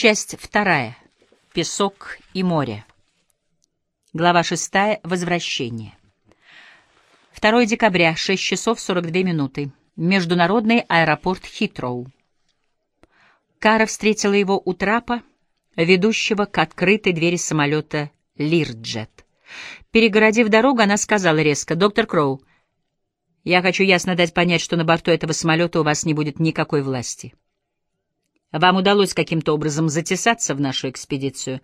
Часть вторая. Песок и море. Глава шестая. Возвращение. 2 декабря, 6 часов 42 минуты. Международный аэропорт Хитроу. Кара встретила его у трапа, ведущего к открытой двери самолета «Лирджет». Перегородив дорогу, она сказала резко, «Доктор Кроу, я хочу ясно дать понять, что на борту этого самолета у вас не будет никакой власти. Вам удалось каким-то образом затесаться в нашу экспедицию,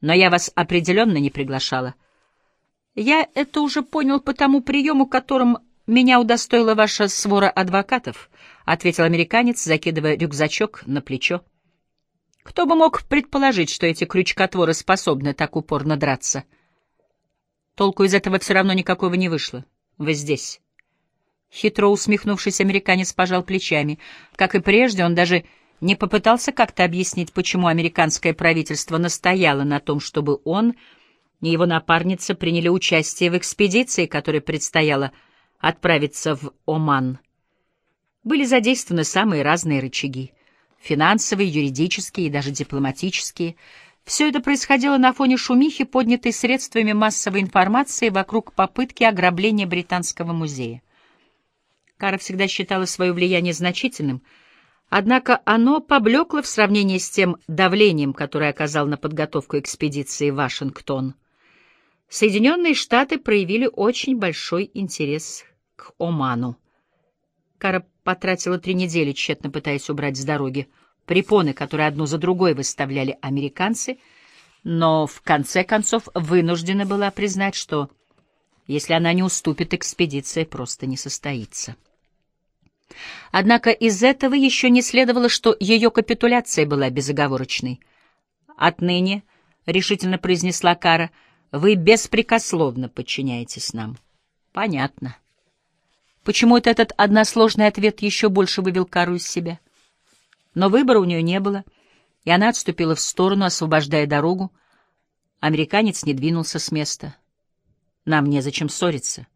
но я вас определенно не приглашала. Я это уже понял по тому приему, которым меня удостоила ваша свора адвокатов, — ответил американец, закидывая рюкзачок на плечо. Кто бы мог предположить, что эти крючкотворы способны так упорно драться? Толку из этого все равно никакого не вышло. Вы здесь. Хитро усмехнувшись, американец пожал плечами. Как и прежде, он даже не попытался как-то объяснить, почему американское правительство настояло на том, чтобы он и его напарница приняли участие в экспедиции, которой предстояло отправиться в Оман. Были задействованы самые разные рычаги — финансовые, юридические и даже дипломатические. Все это происходило на фоне шумихи, поднятой средствами массовой информации вокруг попытки ограбления Британского музея. Кара всегда считала свое влияние значительным — Однако оно поблекло в сравнении с тем давлением, которое оказал на подготовку экспедиции Вашингтон. Соединенные Штаты проявили очень большой интерес к Оману. Кара потратила три недели, тщетно пытаясь убрать с дороги препоны, которые одну за другой выставляли американцы, но в конце концов вынуждена была признать, что если она не уступит, экспедиция просто не состоится. Однако из этого еще не следовало, что ее капитуляция была безоговорочной. «Отныне», — решительно произнесла Кара, — «вы беспрекословно подчиняетесь нам». «Понятно». Почему-то этот односложный ответ еще больше вывел Кару из себя. Но выбора у нее не было, и она отступила в сторону, освобождая дорогу. Американец не двинулся с места. «Нам незачем ссориться.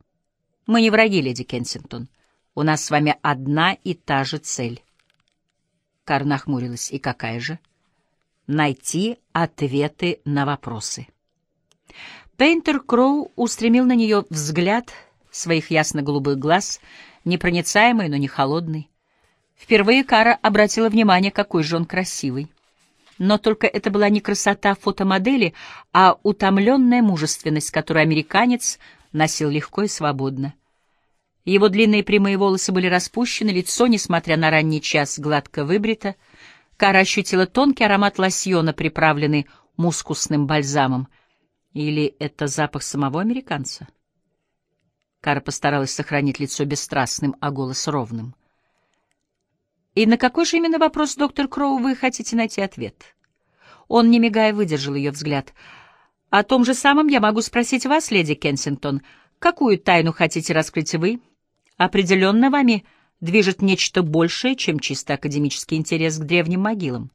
Мы не враги, леди Кенсингтон». У нас с вами одна и та же цель. Кар нахмурилась. И какая же? Найти ответы на вопросы. Пейнтер Кроу устремил на нее взгляд своих ясно-голубых глаз, непроницаемый, но не холодный. Впервые Кара обратила внимание, какой же он красивый. Но только это была не красота фотомодели, а утомленная мужественность, которую американец носил легко и свободно. Его длинные прямые волосы были распущены, лицо, несмотря на ранний час, гладко выбрито. Кара ощутила тонкий аромат лосьона, приправленный мускусным бальзамом. Или это запах самого американца? Кара постаралась сохранить лицо бесстрастным, а голос ровным. «И на какой же именно вопрос, доктор Кроу, вы хотите найти ответ?» Он, не мигая, выдержал ее взгляд. «О том же самом я могу спросить вас, леди Кенсингтон. Какую тайну хотите раскрыть вы?» Определенно вами движет нечто большее, чем чисто академический интерес к древним могилам.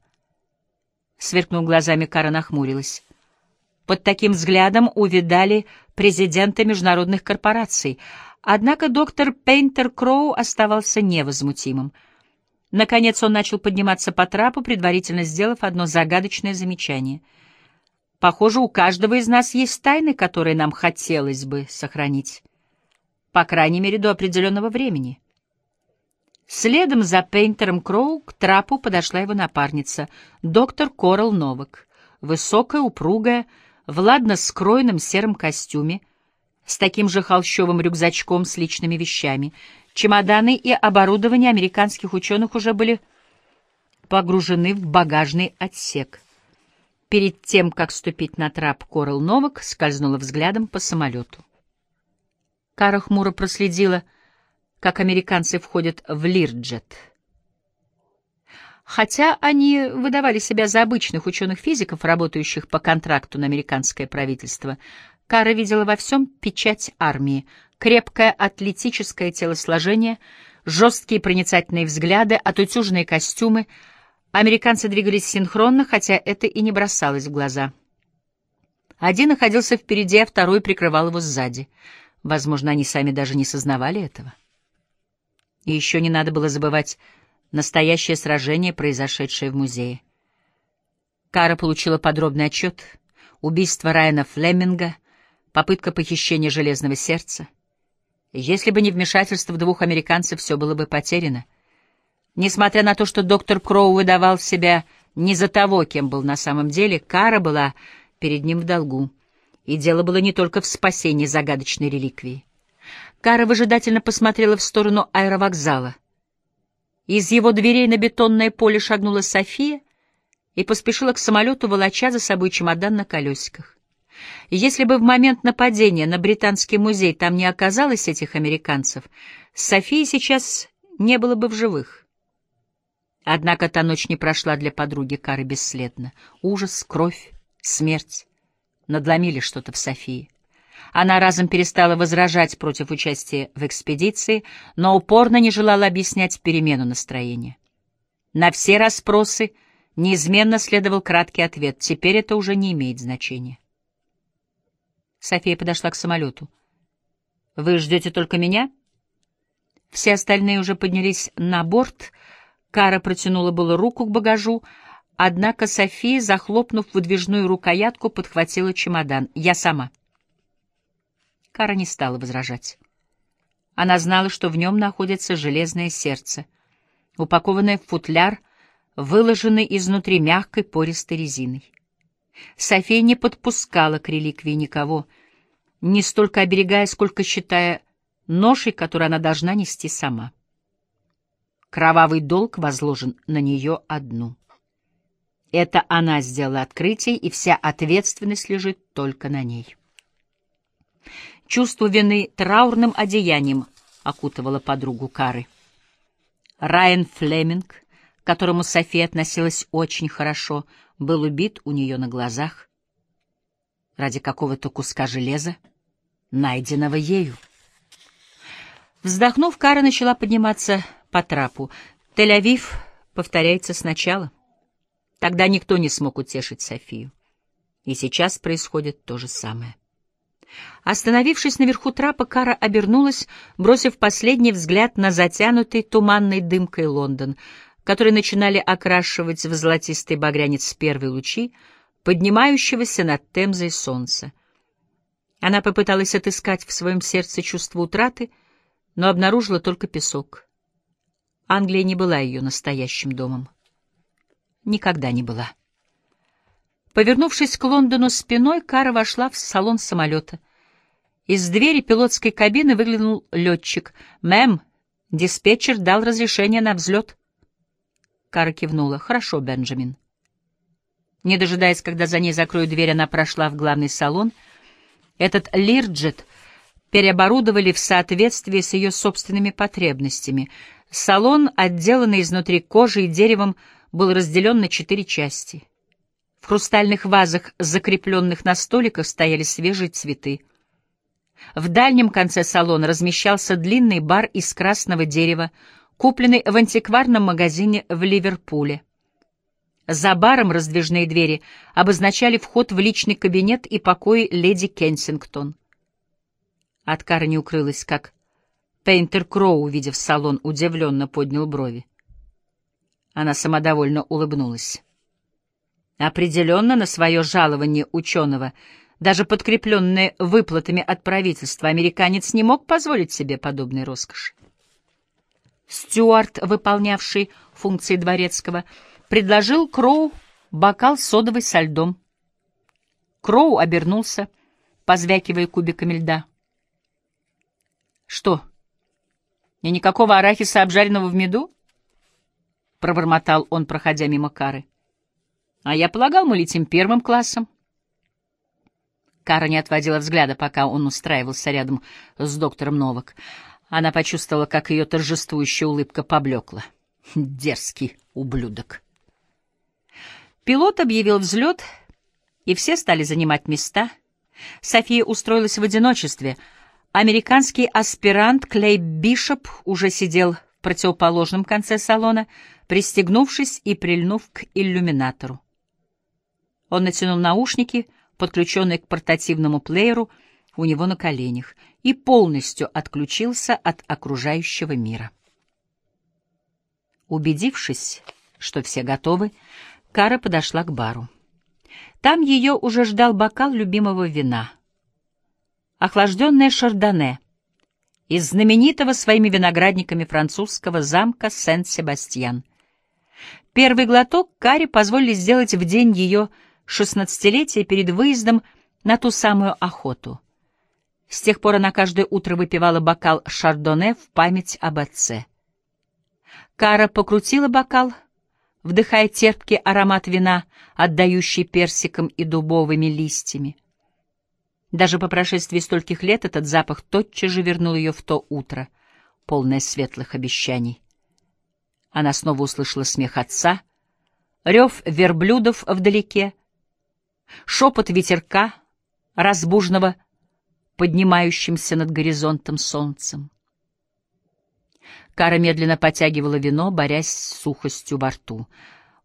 Сверкнув глазами, Кара нахмурилась. Под таким взглядом увидали президенты международных корпораций, однако доктор Пейнтер Кроу оставался невозмутимым. Наконец он начал подниматься по трапу, предварительно сделав одно загадочное замечание. «Похоже, у каждого из нас есть тайны, которые нам хотелось бы сохранить» по крайней мере, до определенного времени. Следом за Пейнтером Кроу к трапу подошла его напарница, доктор Корал Новак, высокая, упругая, в ладно скроенном сером костюме, с таким же холщовым рюкзачком с личными вещами. Чемоданы и оборудование американских ученых уже были погружены в багажный отсек. Перед тем, как ступить на трап, Корал Новак скользнула взглядом по самолету. Кара хмуро проследила, как американцы входят в Лирджет. Хотя они выдавали себя за обычных ученых-физиков, работающих по контракту на американское правительство, Кара видела во всем печать армии, крепкое атлетическое телосложение, жесткие проницательные взгляды, отутюженные костюмы. Американцы двигались синхронно, хотя это и не бросалось в глаза. Один находился впереди, а второй прикрывал его сзади — Возможно, они сами даже не сознавали этого. И еще не надо было забывать настоящее сражение, произошедшее в музее. Кара получила подробный отчет. Убийство Райана Флеминга, попытка похищения Железного Сердца. Если бы не вмешательство двух американцев, все было бы потеряно. Несмотря на то, что доктор Кроу выдавал себя не за того, кем был на самом деле, Кара была перед ним в долгу. И дело было не только в спасении загадочной реликвии. Кара выжидательно посмотрела в сторону аэровокзала. Из его дверей на бетонное поле шагнула София и поспешила к самолету, волоча за собой чемодан на колесиках. Если бы в момент нападения на Британский музей там не оказалось этих американцев, Софии сейчас не было бы в живых. Однако та ночь не прошла для подруги Кары бесследно. Ужас, кровь, смерть надломили что-то в Софии. Она разом перестала возражать против участия в экспедиции, но упорно не желала объяснять перемену настроения. На все расспросы неизменно следовал краткий ответ «теперь это уже не имеет значения». София подошла к самолету. «Вы ждете только меня?» Все остальные уже поднялись на борт. Кара протянула было руку к багажу, однако София, захлопнув выдвижную рукоятку, подхватила чемодан. «Я сама». Кара не стала возражать. Она знала, что в нем находится железное сердце, упакованное в футляр, выложенный изнутри мягкой пористой резиной. София не подпускала к реликвии никого, не столько оберегая, сколько считая ношей, которую она должна нести сама. Кровавый долг возложен на нее одну. Это она сделала открытие, и вся ответственность лежит только на ней. Чувство вины траурным одеянием окутывало подругу Кары. Райан Флеминг, к которому София относилась очень хорошо, был убит у нее на глазах ради какого-то куска железа, найденного ею. Вздохнув, Кара начала подниматься по трапу. Тель-Авив повторяется сначала. Тогда никто не смог утешить Софию. И сейчас происходит то же самое. Остановившись наверху трапа, Кара обернулась, бросив последний взгляд на затянутый туманной дымкой Лондон — которые начинали окрашивать в золотистый багрянец первые лучи, поднимающегося над Темзой солнца. Она попыталась отыскать в своем сердце чувство утраты, но обнаружила только песок. Англия не была ее настоящим домом. Никогда не была. Повернувшись к Лондону спиной, Кара вошла в салон самолета. Из двери пилотской кабины выглянул летчик. «Мэм, диспетчер дал разрешение на взлет». Кара кивнула. «Хорошо, Бенджамин». Не дожидаясь, когда за ней закроют дверь, она прошла в главный салон. Этот лирджет переоборудовали в соответствии с ее собственными потребностями. Салон, отделанный изнутри кожей и деревом, был разделен на четыре части. В хрустальных вазах, закрепленных на столиках, стояли свежие цветы. В дальнем конце салона размещался длинный бар из красного дерева, купленный в антикварном магазине в Ливерпуле. За баром раздвижные двери обозначали вход в личный кабинет и покои леди Кенсингтон. От Кары не укрылась, как Пейнтер Кроу, увидев салон, удивленно поднял брови. Она самодовольно улыбнулась. Определенно на свое жалование ученого, даже подкрепленное выплатами от правительства, американец не мог позволить себе подобной роскоши. Стюарт, выполнявший функции дворецкого, предложил Кроу бокал содовой со льдом. Кроу обернулся, позвякивая кубиками льда. «Что, и никакого арахиса, обжаренного в меду?» — пробормотал он, проходя мимо Кары. «А я полагал, мы летим первым классом». Кара не отводила взгляда, пока он устраивался рядом с доктором Новак. Она почувствовала, как ее торжествующая улыбка поблекла. Дерзкий ублюдок. Пилот объявил взлет, и все стали занимать места. София устроилась в одиночестве. Американский аспирант Клей Бишоп уже сидел в противоположном конце салона, пристегнувшись и прильнув к иллюминатору. Он натянул наушники, подключенные к портативному плееру, у него на коленях и полностью отключился от окружающего мира. Убедившись, что все готовы, Кара подошла к бару. Там ее уже ждал бокал любимого вина. Охлажденное шардоне из знаменитого своими виноградниками французского замка Сен-Себастьян. Первый глоток Каре позволили сделать в день ее шестнадцатилетия перед выездом на ту самую охоту. С тех пор она каждое утро выпивала бокал шардоне в память об отце. Кара покрутила бокал, вдыхая терпкий аромат вина, отдающий персиком и дубовыми листьями. Даже по прошествии стольких лет этот запах тотчас же вернул ее в то утро, полное светлых обещаний. Она снова услышала смех отца, рев верблюдов вдалеке, шепот ветерка, разбужного, поднимающимся над горизонтом солнцем. Кара медленно потягивала вино, борясь с сухостью во рту.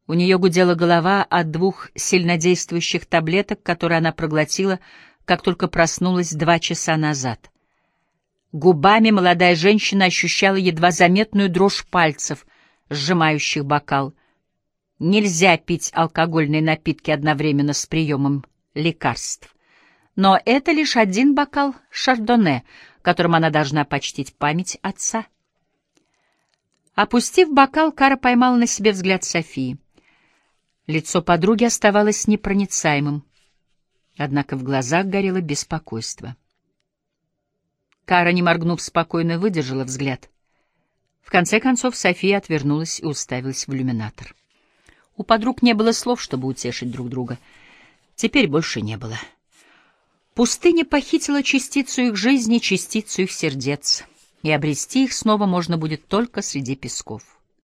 У нее гудела голова от двух сильнодействующих таблеток, которые она проглотила, как только проснулась два часа назад. Губами молодая женщина ощущала едва заметную дрожь пальцев, сжимающих бокал. Нельзя пить алкогольные напитки одновременно с приемом лекарств. Но это лишь один бокал шардоне, которым она должна почтить память отца. Опустив бокал, Кара поймала на себе взгляд Софии. Лицо подруги оставалось непроницаемым, однако в глазах горело беспокойство. Кара, не моргнув, спокойно выдержала взгляд. В конце концов София отвернулась и уставилась в иллюминатор. У подруг не было слов, чтобы утешить друг друга. Теперь больше не было. Пустыня похитила частицу их жизни, частицу их сердец, и обрести их снова можно будет только среди песков.